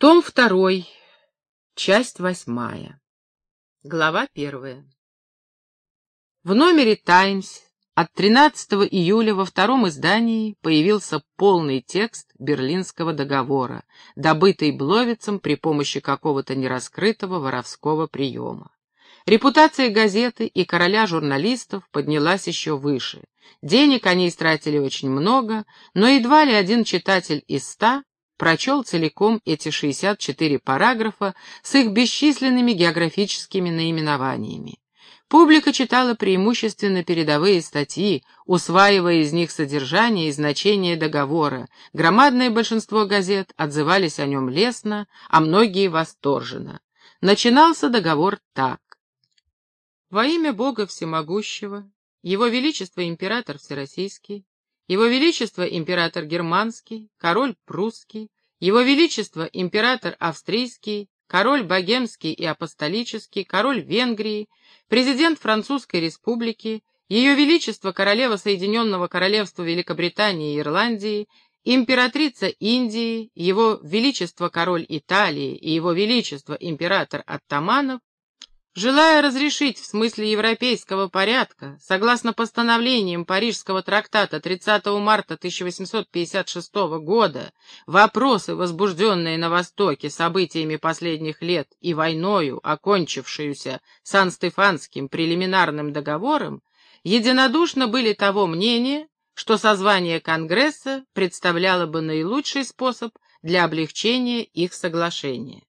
Том второй, часть восьмая, глава первая. В номере «Таймс» от 13 июля во втором издании появился полный текст Берлинского договора, добытый Бловицем при помощи какого-то нераскрытого воровского приема. Репутация газеты и короля журналистов поднялась еще выше. Денег они истратили очень много, но едва ли один читатель из ста прочел целиком эти 64 параграфа с их бесчисленными географическими наименованиями. Публика читала преимущественно передовые статьи, усваивая из них содержание и значение договора. Громадное большинство газет отзывались о нем лестно, а многие восторженно. Начинался договор так. «Во имя Бога Всемогущего, Его Величество Император Всероссийский, его Величество император Германский, король Прусский, Его Величество император Австрийский, король Богемский и Апостолический, король Венгрии, президент Французской Республики, Ее Величество королева Соединенного Королевства Великобритании и Ирландии, императрица Индии, Его Величество король Италии и Его Величество император Оттаманов, Желая разрешить в смысле европейского порядка, согласно постановлениям Парижского трактата 30 марта 1856 года, вопросы, возбужденные на Востоке событиями последних лет и войною, окончившуюся Сан-Стефанским прелиминарным договором, единодушно были того мнения, что созвание Конгресса представляло бы наилучший способ для облегчения их соглашения.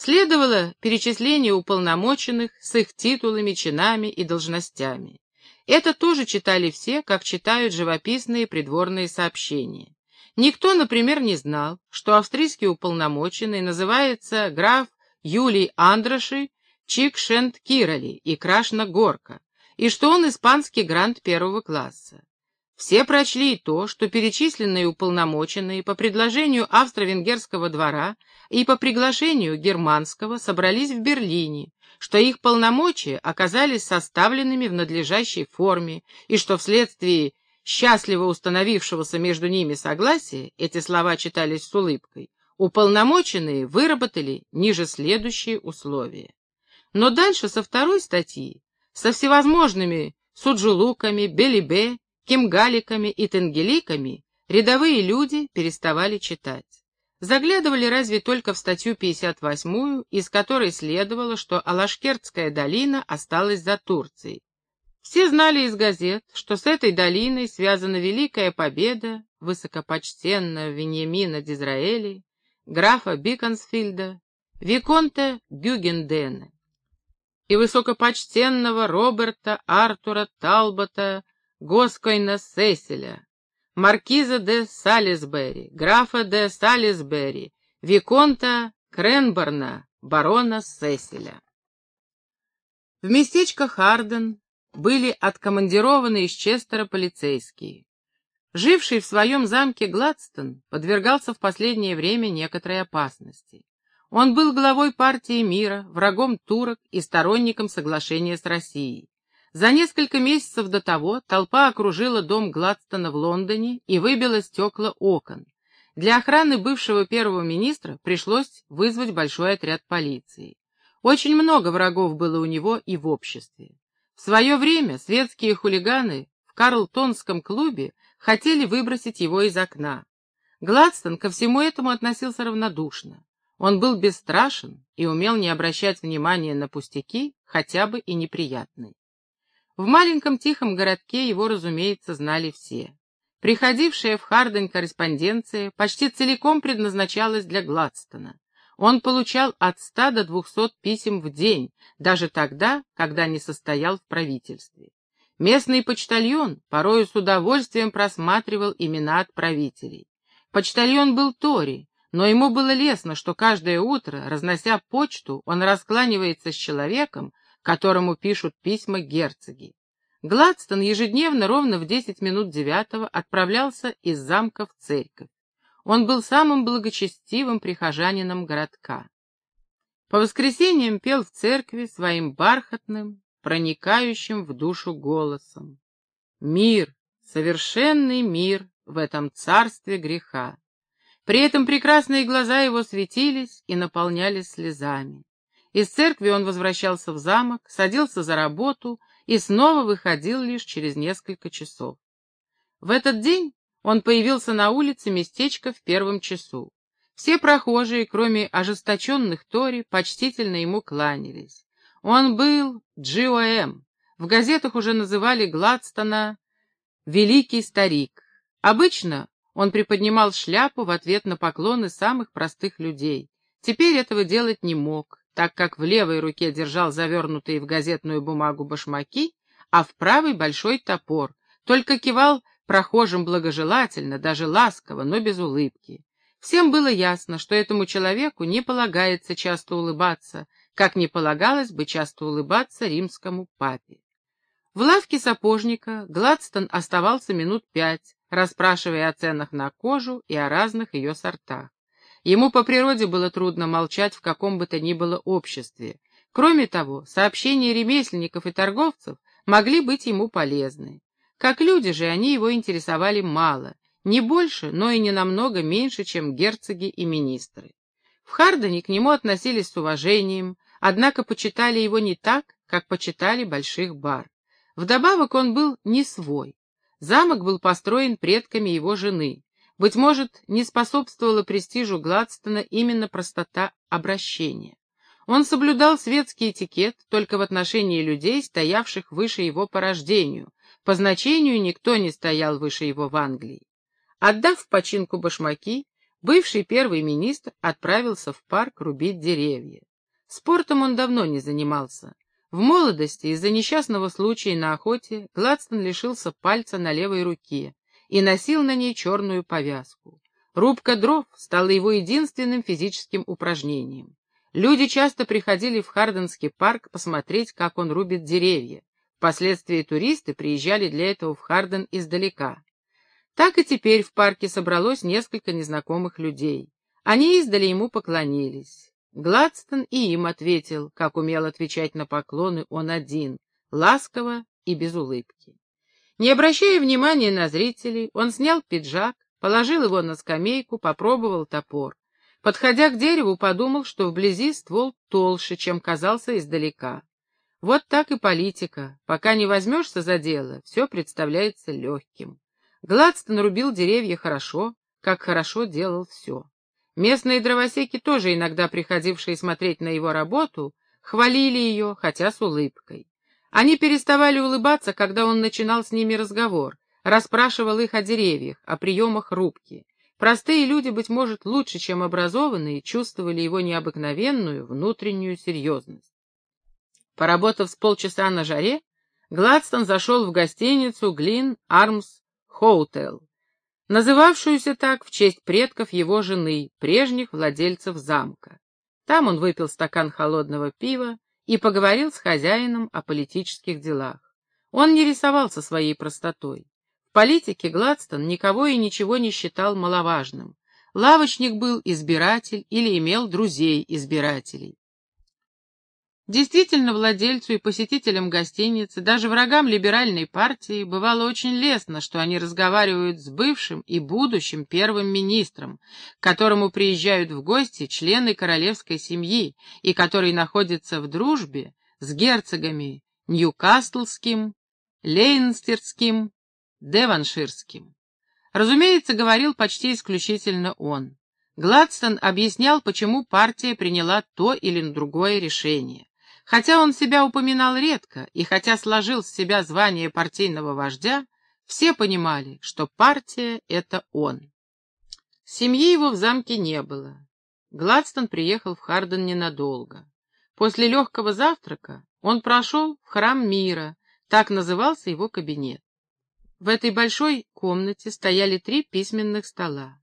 Следовало перечисление уполномоченных с их титулами, чинами и должностями. Это тоже читали все, как читают живописные придворные сообщения. Никто, например, не знал, что австрийский уполномоченный называется граф Юлий Андроши Чикшент Кироли и Крашна Горка, и что он испанский грант первого класса. Все прочли и то, что перечисленные уполномоченные по предложению австро-венгерского двора и по приглашению германского собрались в Берлине, что их полномочия оказались составленными в надлежащей форме, и что вследствие счастливо установившегося между ними согласия, эти слова читались с улыбкой, уполномоченные выработали ниже следующие условия. Но дальше со второй статьи, со всевозможными суджулуками, белибе кимгаликами и тенгеликами рядовые люди переставали читать. Заглядывали разве только в статью 58, из которой следовало, что Алашкертская долина осталась за Турцией. Все знали из газет, что с этой долиной связана великая победа высокопочтенного Веньямина Дизраэли, графа Биконсфильда, Виконта Гюгендена и высокопочтенного Роберта Артура Талбота Госкойна Сеселя, маркиза де Салисбери, графа де Салисбери, виконта Кренборна, барона Сеселя. В местечко Харден были откомандированы из Честера полицейские. Живший в своем замке Гладстон подвергался в последнее время некоторой опасности. Он был главой партии мира, врагом турок и сторонником соглашения с Россией. За несколько месяцев до того толпа окружила дом Гладстона в Лондоне и выбила стекла окон. Для охраны бывшего первого министра пришлось вызвать большой отряд полиции. Очень много врагов было у него и в обществе. В свое время светские хулиганы в Карлтонском клубе хотели выбросить его из окна. Гладстон ко всему этому относился равнодушно. Он был бесстрашен и умел не обращать внимания на пустяки, хотя бы и неприятные. В маленьком тихом городке его, разумеется, знали все. Приходившая в Харден корреспонденция почти целиком предназначалась для Гладстона. Он получал от ста до двухсот писем в день, даже тогда, когда не состоял в правительстве. Местный почтальон порою с удовольствием просматривал имена отправителей. Почтальон был Тори, но ему было лестно, что каждое утро, разнося почту, он раскланивается с человеком, которому пишут письма герцоги. Гладстон ежедневно ровно в десять минут девятого отправлялся из замка в церковь. Он был самым благочестивым прихожанином городка. По воскресеньям пел в церкви своим бархатным, проникающим в душу голосом. Мир, совершенный мир в этом царстве греха. При этом прекрасные глаза его светились и наполнялись слезами. Из церкви он возвращался в замок, садился за работу и снова выходил лишь через несколько часов. В этот день он появился на улице местечка в первом часу. Все прохожие, кроме ожесточенных Тори, почтительно ему кланялись. Он был Джиоэм. В газетах уже называли Гладстона «Великий старик». Обычно он приподнимал шляпу в ответ на поклоны самых простых людей. Теперь этого делать не мог, так как в левой руке держал завернутые в газетную бумагу башмаки, а в правой большой топор, только кивал прохожим благожелательно, даже ласково, но без улыбки. Всем было ясно, что этому человеку не полагается часто улыбаться, как не полагалось бы часто улыбаться римскому папе. В лавке сапожника Гладстон оставался минут пять, расспрашивая о ценах на кожу и о разных ее сортах. Ему по природе было трудно молчать в каком бы то ни было обществе. Кроме того, сообщения ремесленников и торговцев могли быть ему полезны. Как люди же, они его интересовали мало, не больше, но и не намного меньше, чем герцоги и министры. В Хардене к нему относились с уважением, однако почитали его не так, как почитали больших бар. Вдобавок он был не свой. Замок был построен предками его жены. Быть может, не способствовала престижу Гладстона именно простота обращения. Он соблюдал светский этикет только в отношении людей, стоявших выше его по рождению, по значению никто не стоял выше его в Англии. Отдав в починку башмаки, бывший первый министр отправился в парк рубить деревья. Спортом он давно не занимался. В молодости из-за несчастного случая на охоте Гладстон лишился пальца на левой руке и носил на ней черную повязку. Рубка дров стала его единственным физическим упражнением. Люди часто приходили в Харденский парк посмотреть, как он рубит деревья. Впоследствии туристы приезжали для этого в Харден издалека. Так и теперь в парке собралось несколько незнакомых людей. Они издали ему поклонились. Гладстон и им ответил, как умел отвечать на поклоны он один, ласково и без улыбки. Не обращая внимания на зрителей, он снял пиджак, положил его на скамейку, попробовал топор. Подходя к дереву, подумал, что вблизи ствол толще, чем казался издалека. Вот так и политика. Пока не возьмешься за дело, все представляется легким. Гладстон рубил деревья хорошо, как хорошо делал все. Местные дровосеки, тоже иногда приходившие смотреть на его работу, хвалили ее, хотя с улыбкой. Они переставали улыбаться, когда он начинал с ними разговор, расспрашивал их о деревьях, о приемах рубки. Простые люди, быть может, лучше, чем образованные, чувствовали его необыкновенную внутреннюю серьезность. Поработав с полчаса на жаре, Гладстон зашел в гостиницу Глин Армс Хоутел, называвшуюся так в честь предков его жены, прежних владельцев замка. Там он выпил стакан холодного пива и поговорил с хозяином о политических делах. Он не рисовался своей простотой. В политике Гладстон никого и ничего не считал маловажным. Лавочник был избиратель или имел друзей-избирателей. Действительно, владельцу и посетителям гостиницы, даже врагам либеральной партии, бывало очень лестно, что они разговаривают с бывшим и будущим первым министром, к которому приезжают в гости члены королевской семьи и который находится в дружбе с герцогами Ньюкаслским, Лейнстерским, Деванширским. Разумеется, говорил почти исключительно он. Гладстон объяснял, почему партия приняла то или другое решение. Хотя он себя упоминал редко, и хотя сложил с себя звание партийного вождя, все понимали, что партия — это он. Семьи его в замке не было. Гладстон приехал в Харден ненадолго. После легкого завтрака он прошел в храм мира, так назывался его кабинет. В этой большой комнате стояли три письменных стола.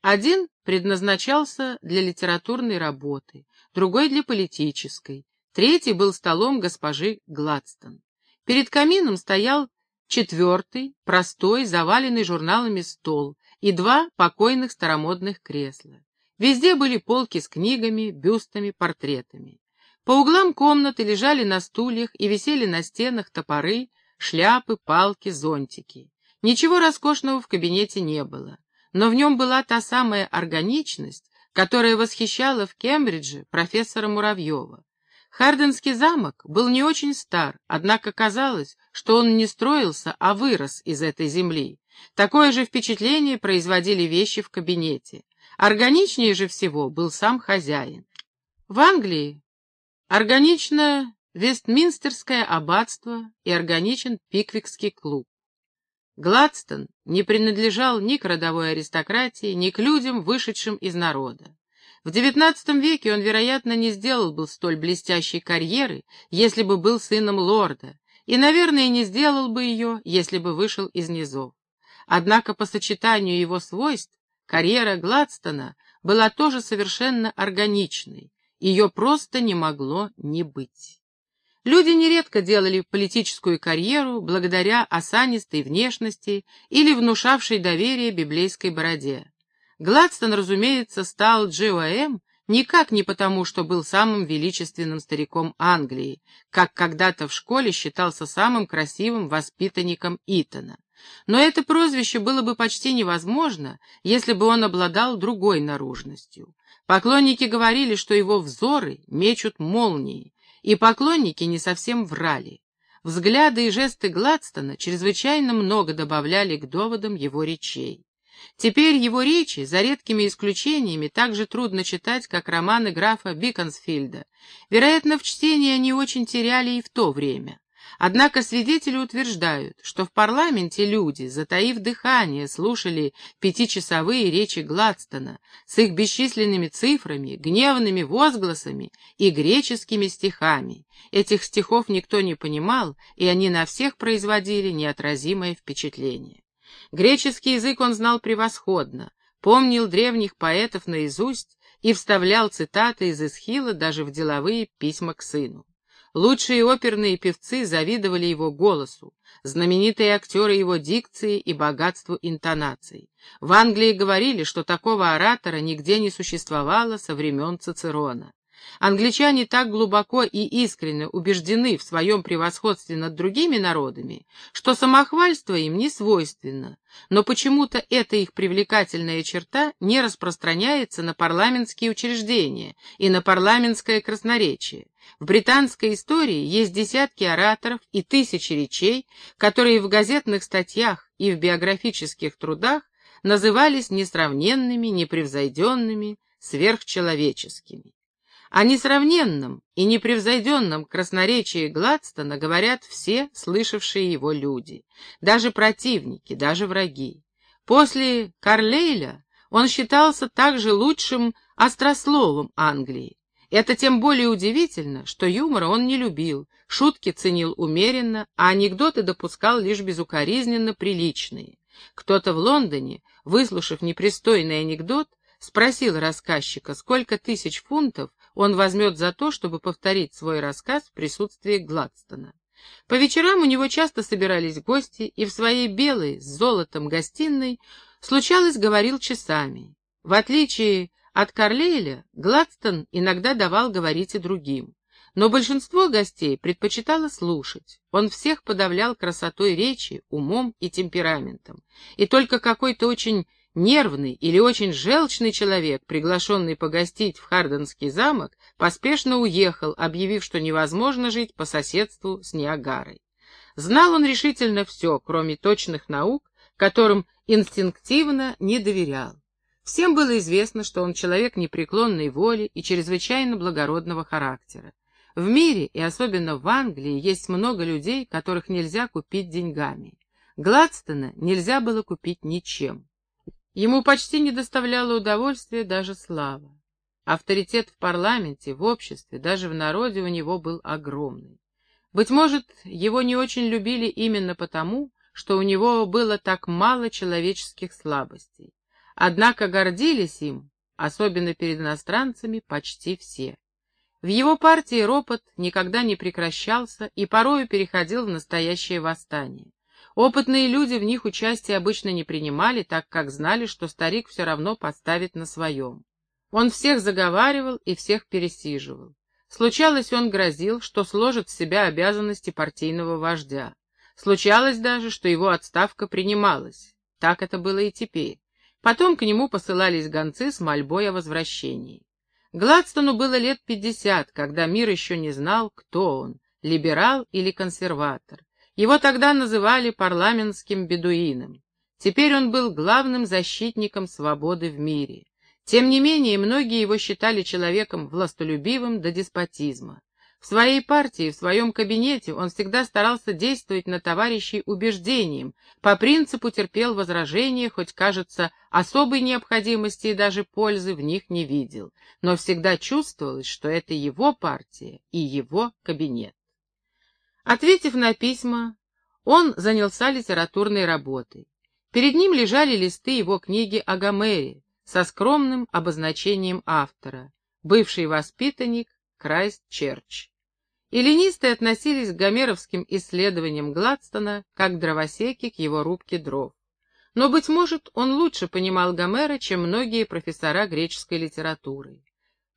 Один предназначался для литературной работы, другой для политической, Третий был столом госпожи Гладстон. Перед камином стоял четвертый, простой, заваленный журналами стол и два покойных старомодных кресла. Везде были полки с книгами, бюстами, портретами. По углам комнаты лежали на стульях и висели на стенах топоры, шляпы, палки, зонтики. Ничего роскошного в кабинете не было. но в нем была та самая органичность, которая восхищала в Кембридже профессора Муравьева. Харденский замок был не очень стар, однако казалось, что он не строился, а вырос из этой земли. Такое же впечатление производили вещи в кабинете. Органичнее же всего был сам хозяин. В Англии органично Вестминстерское аббатство и органичен Пиквикский клуб. Гладстон не принадлежал ни к родовой аристократии, ни к людям, вышедшим из народа. В XIX веке он, вероятно, не сделал бы столь блестящей карьеры, если бы был сыном лорда, и, наверное, не сделал бы ее, если бы вышел из низов. Однако по сочетанию его свойств карьера Гладстона была тоже совершенно органичной, ее просто не могло не быть. Люди нередко делали политическую карьеру благодаря осанистой внешности или внушавшей доверие библейской бороде. Гладстон, разумеется, стал GOM никак не потому, что был самым величественным стариком Англии, как когда-то в школе считался самым красивым воспитанником Итона. Но это прозвище было бы почти невозможно, если бы он обладал другой наружностью. Поклонники говорили, что его взоры мечут молнии, и поклонники не совсем врали. Взгляды и жесты Гладстона чрезвычайно много добавляли к доводам его речей. Теперь его речи, за редкими исключениями, так же трудно читать, как романы графа Биконсфильда. Вероятно, в чтении они очень теряли и в то время. Однако свидетели утверждают, что в парламенте люди, затаив дыхание, слушали пятичасовые речи Гладстона с их бесчисленными цифрами, гневными возгласами и греческими стихами. Этих стихов никто не понимал, и они на всех производили неотразимое впечатление. Греческий язык он знал превосходно, помнил древних поэтов наизусть и вставлял цитаты из Исхила даже в деловые письма к сыну. Лучшие оперные певцы завидовали его голосу, знаменитые актеры его дикции и богатству интонаций. В Англии говорили, что такого оратора нигде не существовало со времен Цицерона. Англичане так глубоко и искренне убеждены в своем превосходстве над другими народами, что самохвальство им не свойственно, но почему-то эта их привлекательная черта не распространяется на парламентские учреждения и на парламентское красноречие. В британской истории есть десятки ораторов и тысячи речей, которые в газетных статьях и в биографических трудах назывались несравненными, непревзойденными, сверхчеловеческими. О несравненном и непревзойденном красноречии Гладстона говорят все слышавшие его люди, даже противники, даже враги. После Карлейля он считался также лучшим острословом Англии. Это тем более удивительно, что юмора он не любил, шутки ценил умеренно, а анекдоты допускал лишь безукоризненно приличные. Кто-то в Лондоне, выслушав непристойный анекдот, спросил рассказчика, сколько тысяч фунтов он возьмет за то, чтобы повторить свой рассказ в присутствии Гладстона. По вечерам у него часто собирались гости, и в своей белой с золотом гостиной случалось говорил часами. В отличие от Карлейля, Гладстон иногда давал говорить и другим. Но большинство гостей предпочитало слушать. Он всех подавлял красотой речи, умом и темпераментом. И только какой-то очень Нервный или очень желчный человек, приглашенный погостить в Харденский замок, поспешно уехал, объявив, что невозможно жить по соседству с Ниагарой. Знал он решительно все, кроме точных наук, которым инстинктивно не доверял. Всем было известно, что он человек непреклонной воли и чрезвычайно благородного характера. В мире, и особенно в Англии, есть много людей, которых нельзя купить деньгами. Гладстона нельзя было купить ничем. Ему почти не доставляло удовольствия даже слава. Авторитет в парламенте, в обществе, даже в народе у него был огромный. Быть может, его не очень любили именно потому, что у него было так мало человеческих слабостей. Однако гордились им, особенно перед иностранцами, почти все. В его партии ропот никогда не прекращался и порою переходил в настоящее восстание. Опытные люди в них участие обычно не принимали, так как знали, что старик все равно поставит на своем. Он всех заговаривал и всех пересиживал. Случалось, он грозил, что сложит с себя обязанности партийного вождя. Случалось даже, что его отставка принималась. Так это было и теперь. Потом к нему посылались гонцы с мольбой о возвращении. Гладстону было лет пятьдесят, когда мир еще не знал, кто он — либерал или консерватор. Его тогда называли парламентским бедуином. Теперь он был главным защитником свободы в мире. Тем не менее, многие его считали человеком властолюбивым до деспотизма. В своей партии, в своем кабинете он всегда старался действовать на товарищей убеждением, по принципу терпел возражения, хоть, кажется, особой необходимости и даже пользы в них не видел, но всегда чувствовалось, что это его партия и его кабинет. Ответив на письма, он занялся литературной работой. Перед ним лежали листы его книги о Гомере со скромным обозначением автора, бывший воспитанник Крайст-Черч. Эллинисты относились к гомеровским исследованиям Гладстона как дровосеки к его рубке дров. Но, быть может, он лучше понимал Гомера, чем многие профессора греческой литературы.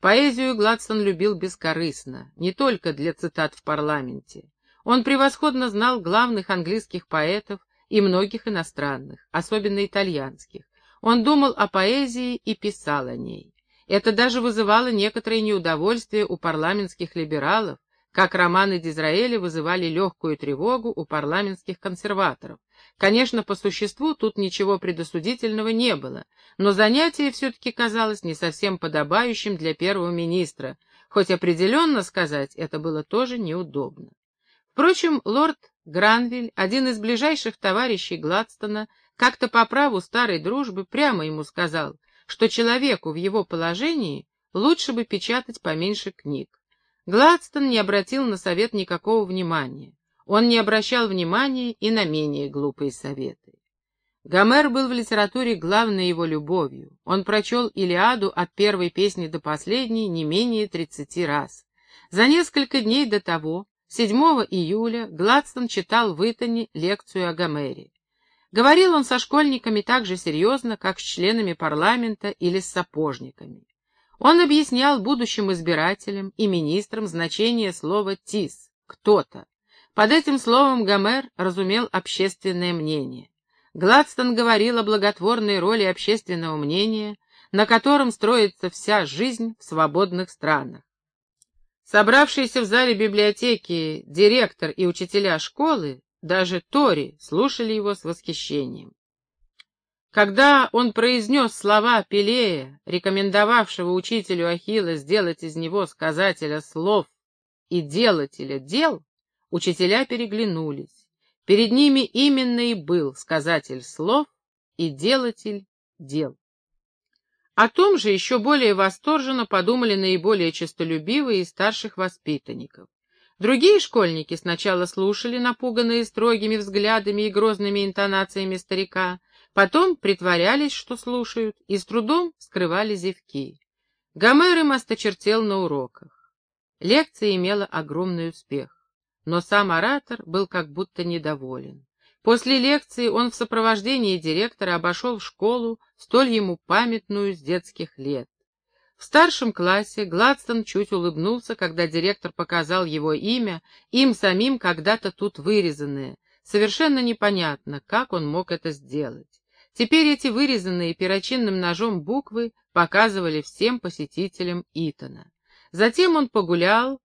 Поэзию Гладстон любил бескорыстно, не только для цитат в парламенте. Он превосходно знал главных английских поэтов и многих иностранных, особенно итальянских. Он думал о поэзии и писал о ней. Это даже вызывало некоторое неудовольствие у парламентских либералов, как романы Дизраэля вызывали легкую тревогу у парламентских консерваторов. Конечно, по существу тут ничего предосудительного не было, но занятие все-таки казалось не совсем подобающим для первого министра, хоть определенно сказать это было тоже неудобно. Впрочем, лорд Гранвиль, один из ближайших товарищей Гладстона, как-то по праву старой дружбы прямо ему сказал, что человеку в его положении лучше бы печатать поменьше книг. Гладстон не обратил на совет никакого внимания. Он не обращал внимания и на менее глупые советы. Гомер был в литературе главной его любовью. Он прочел «Илиаду» от первой песни до последней не менее тридцати раз. За несколько дней до того 7 июля Гладстон читал в Итоне лекцию о Гомере. Говорил он со школьниками так же серьезно, как с членами парламента или с сапожниками. Он объяснял будущим избирателям и министрам значение слова «тис» — «кто-то». Под этим словом Гомер разумел общественное мнение. Гладстон говорил о благотворной роли общественного мнения, на котором строится вся жизнь в свободных странах. Собравшиеся в зале библиотеки директор и учителя школы, даже Тори, слушали его с восхищением. Когда он произнес слова Пелея, рекомендовавшего учителю Ахилла сделать из него сказателя слов и делателя дел, учителя переглянулись. Перед ними именно и был сказатель слов и делатель дел. О том же еще более восторженно подумали наиболее честолюбивые из старших воспитанников. Другие школьники сначала слушали, напуганные строгими взглядами и грозными интонациями старика, потом притворялись, что слушают, и с трудом скрывали зевки. Гомер им осточертел на уроках. Лекция имела огромный успех, но сам оратор был как будто недоволен. После лекции он в сопровождении директора обошел школу, столь ему памятную с детских лет. В старшем классе Гладстон чуть улыбнулся, когда директор показал его имя, им самим когда-то тут вырезанное. Совершенно непонятно, как он мог это сделать. Теперь эти вырезанные перочинным ножом буквы показывали всем посетителям Итона. Затем он погулял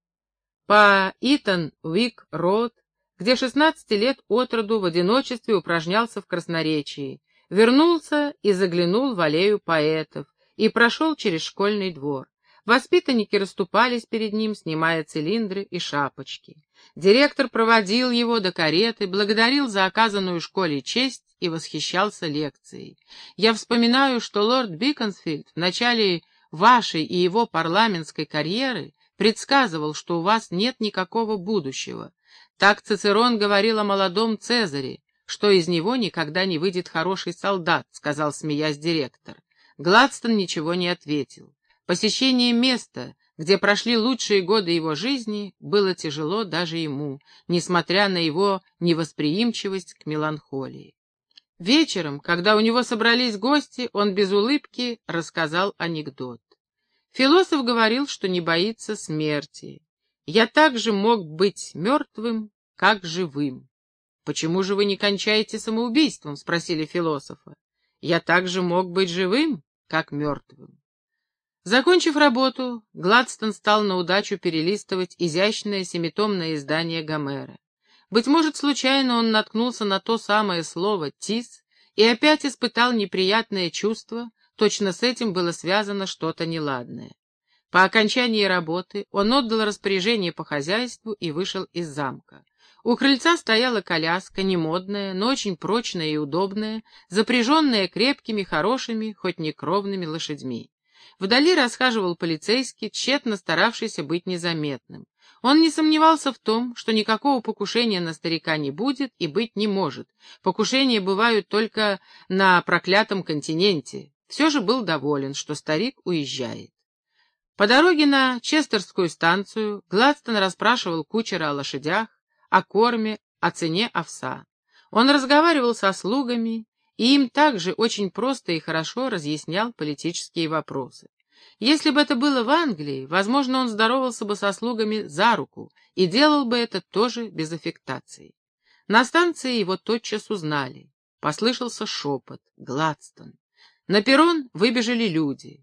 по Итон-Уик-Род, где 16 лет от роду в одиночестве упражнялся в красноречии, вернулся и заглянул в аллею поэтов, и прошел через школьный двор. Воспитанники расступались перед ним, снимая цилиндры и шапочки. Директор проводил его до кареты, благодарил за оказанную школе честь и восхищался лекцией. Я вспоминаю, что лорд Биконсфилд в начале вашей и его парламентской карьеры предсказывал, что у вас нет никакого будущего. Так Цицерон говорил о молодом Цезаре, что из него никогда не выйдет хороший солдат, сказал, смеясь директор. Гладстон ничего не ответил. Посещение места, где прошли лучшие годы его жизни, было тяжело даже ему, несмотря на его невосприимчивость к меланхолии. Вечером, когда у него собрались гости, он без улыбки рассказал анекдот. Философ говорил, что не боится смерти. Я также мог быть мертвым, как живым. — Почему же вы не кончаете самоубийством? — спросили философа. я также мог быть живым, как мертвым. Закончив работу, Гладстон стал на удачу перелистывать изящное семитомное издание Гомера. Быть может, случайно он наткнулся на то самое слово «тис» и опять испытал неприятное чувство, точно с этим было связано что-то неладное. По окончании работы он отдал распоряжение по хозяйству и вышел из замка. У крыльца стояла коляска, немодная, но очень прочная и удобная, запряженная крепкими, хорошими, хоть не кровными лошадьми. Вдали расхаживал полицейский, тщетно старавшийся быть незаметным. Он не сомневался в том, что никакого покушения на старика не будет и быть не может. Покушения бывают только на проклятом континенте. Все же был доволен, что старик уезжает. По дороге на Честерскую станцию Гладстон расспрашивал кучера о лошадях, о корме, о цене овса. Он разговаривал со слугами, и им также очень просто и хорошо разъяснял политические вопросы. Если бы это было в Англии, возможно, он здоровался бы со слугами за руку и делал бы это тоже без аффектации. На станции его тотчас узнали. Послышался шепот. Гладстон. На перрон выбежали люди.